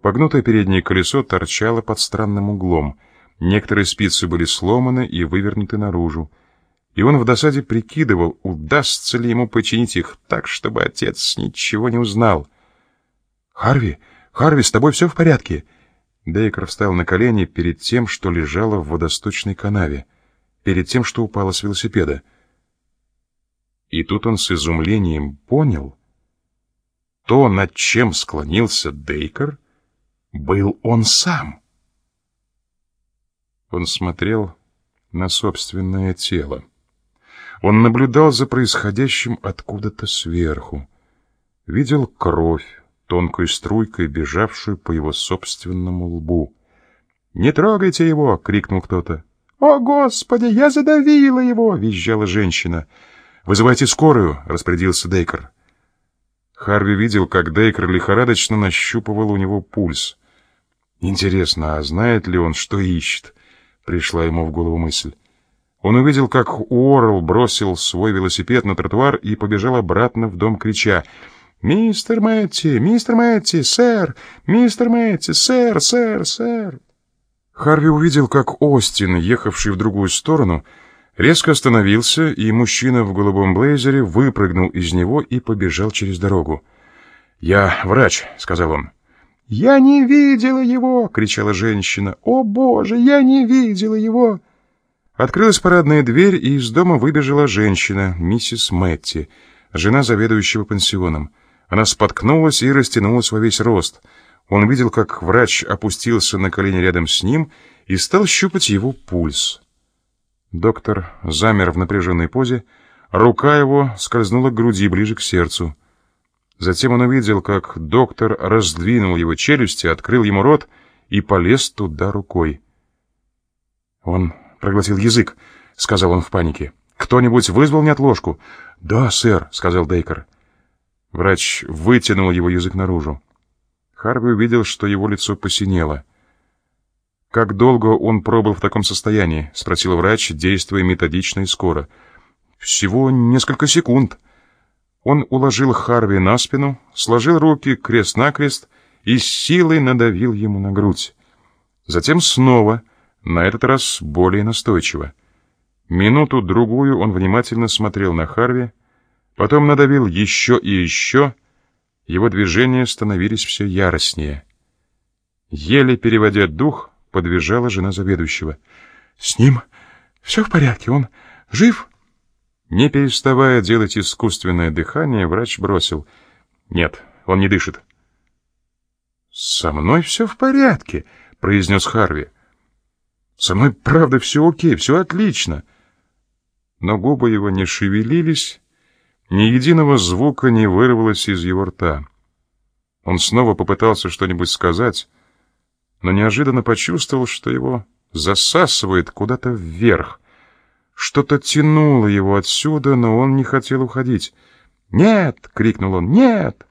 Погнутое переднее колесо торчало под странным углом. Некоторые спицы были сломаны и вывернуты наружу. И он в досаде прикидывал, удастся ли ему починить их так, чтобы отец ничего не узнал. «Харви, Харви, с тобой все в порядке?» Дейкер встал на колени перед тем, что лежало в водосточной канаве, перед тем, что упало с велосипеда. И тут он с изумлением понял, то, над чем склонился Дейкер, был он сам. Он смотрел на собственное тело. Он наблюдал за происходящим откуда-то сверху. Видел кровь, тонкой струйкой, бежавшую по его собственному лбу. «Не трогайте его!» — крикнул кто-то. «О, Господи, я задавила его!» — визжала женщина. «Вызывайте скорую!» — распорядился Дейкер. Харви видел, как Дейкер лихорадочно нащупывал у него пульс. «Интересно, а знает ли он, что ищет?» — пришла ему в голову мысль. Он увидел, как Уоррел бросил свой велосипед на тротуар и побежал обратно в дом, крича — «Мистер Мэтти! Мистер Мэтти! Сэр! Мистер Мэтти! Сэр! Сэр! Сэр!» Харви увидел, как Остин, ехавший в другую сторону, резко остановился, и мужчина в голубом блейзере выпрыгнул из него и побежал через дорогу. «Я врач», — сказал он. «Я не видела его!» — кричала женщина. «О, Боже, я не видела его!» Открылась парадная дверь, и из дома выбежала женщина, миссис Мэтти, жена заведующего пансионом. Она споткнулась и растянулась во весь рост. Он видел, как врач опустился на колени рядом с ним и стал щупать его пульс. Доктор замер в напряженной позе, рука его скользнула к груди ближе к сердцу. Затем он увидел, как доктор раздвинул его челюсти, открыл ему рот и полез туда рукой. Он проглотил язык, сказал он в панике. Кто-нибудь вызвал неотложку? Да, сэр, сказал Дейкер. Врач вытянул его язык наружу. Харви увидел, что его лицо посинело. «Как долго он пробыл в таком состоянии?» — спросил врач, действуя методично и скоро. «Всего несколько секунд». Он уложил Харви на спину, сложил руки крест-накрест и силой надавил ему на грудь. Затем снова, на этот раз более настойчиво. Минуту-другую он внимательно смотрел на Харви, Потом надавил еще и еще. Его движения становились все яростнее. Еле переводя дух, подбежала жена заведующего. «С ним все в порядке, он жив?» Не переставая делать искусственное дыхание, врач бросил. «Нет, он не дышит». «Со мной все в порядке», — произнес Харви. «Со мной, правда, все окей, все отлично». Но губы его не шевелились, ни единого звука не вырвалось из его рта. Он снова попытался что-нибудь сказать, но неожиданно почувствовал, что его засасывает куда-то вверх. Что-то тянуло его отсюда, но он не хотел уходить. «Нет!» — крикнул он. «Нет!»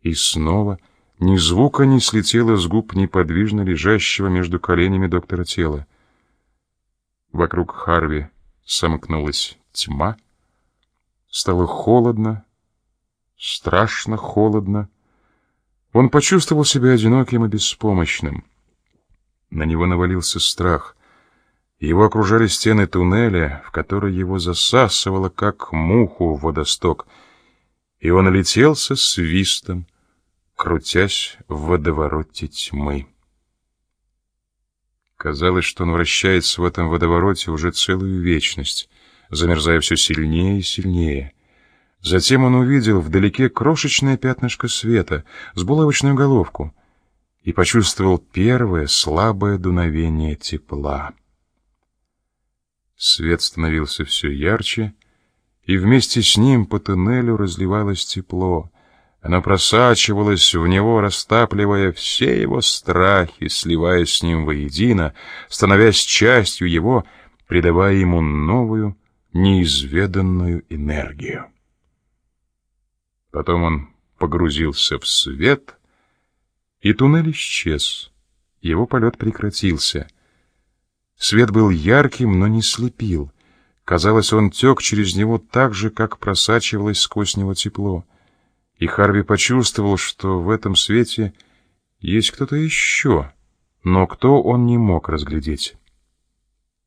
И снова ни звука не слетело с губ неподвижно лежащего между коленями доктора тела. Вокруг Харви сомкнулась тьма, Стало холодно, страшно холодно. Он почувствовал себя одиноким и беспомощным. На него навалился страх. Его окружали стены туннеля, в который его засасывало, как муху в водосток, и он летел со свистом, крутясь в водовороте тьмы. Казалось, что он вращается в этом водовороте уже целую вечность — замерзая все сильнее и сильнее. Затем он увидел вдалеке крошечное пятнышко света с булавочную головку и почувствовал первое слабое дуновение тепла. Свет становился все ярче, и вместе с ним по туннелю разливалось тепло. Оно просачивалось в него, растапливая все его страхи, сливаясь с ним воедино, становясь частью его, придавая ему новую, неизведанную энергию. Потом он погрузился в свет, и туннель исчез. Его полет прекратился. Свет был ярким, но не слепил. Казалось, он тек через него так же, как просачивалось сквозь него тепло. И Харви почувствовал, что в этом свете Есть кто-то еще, но кто он не мог разглядеть.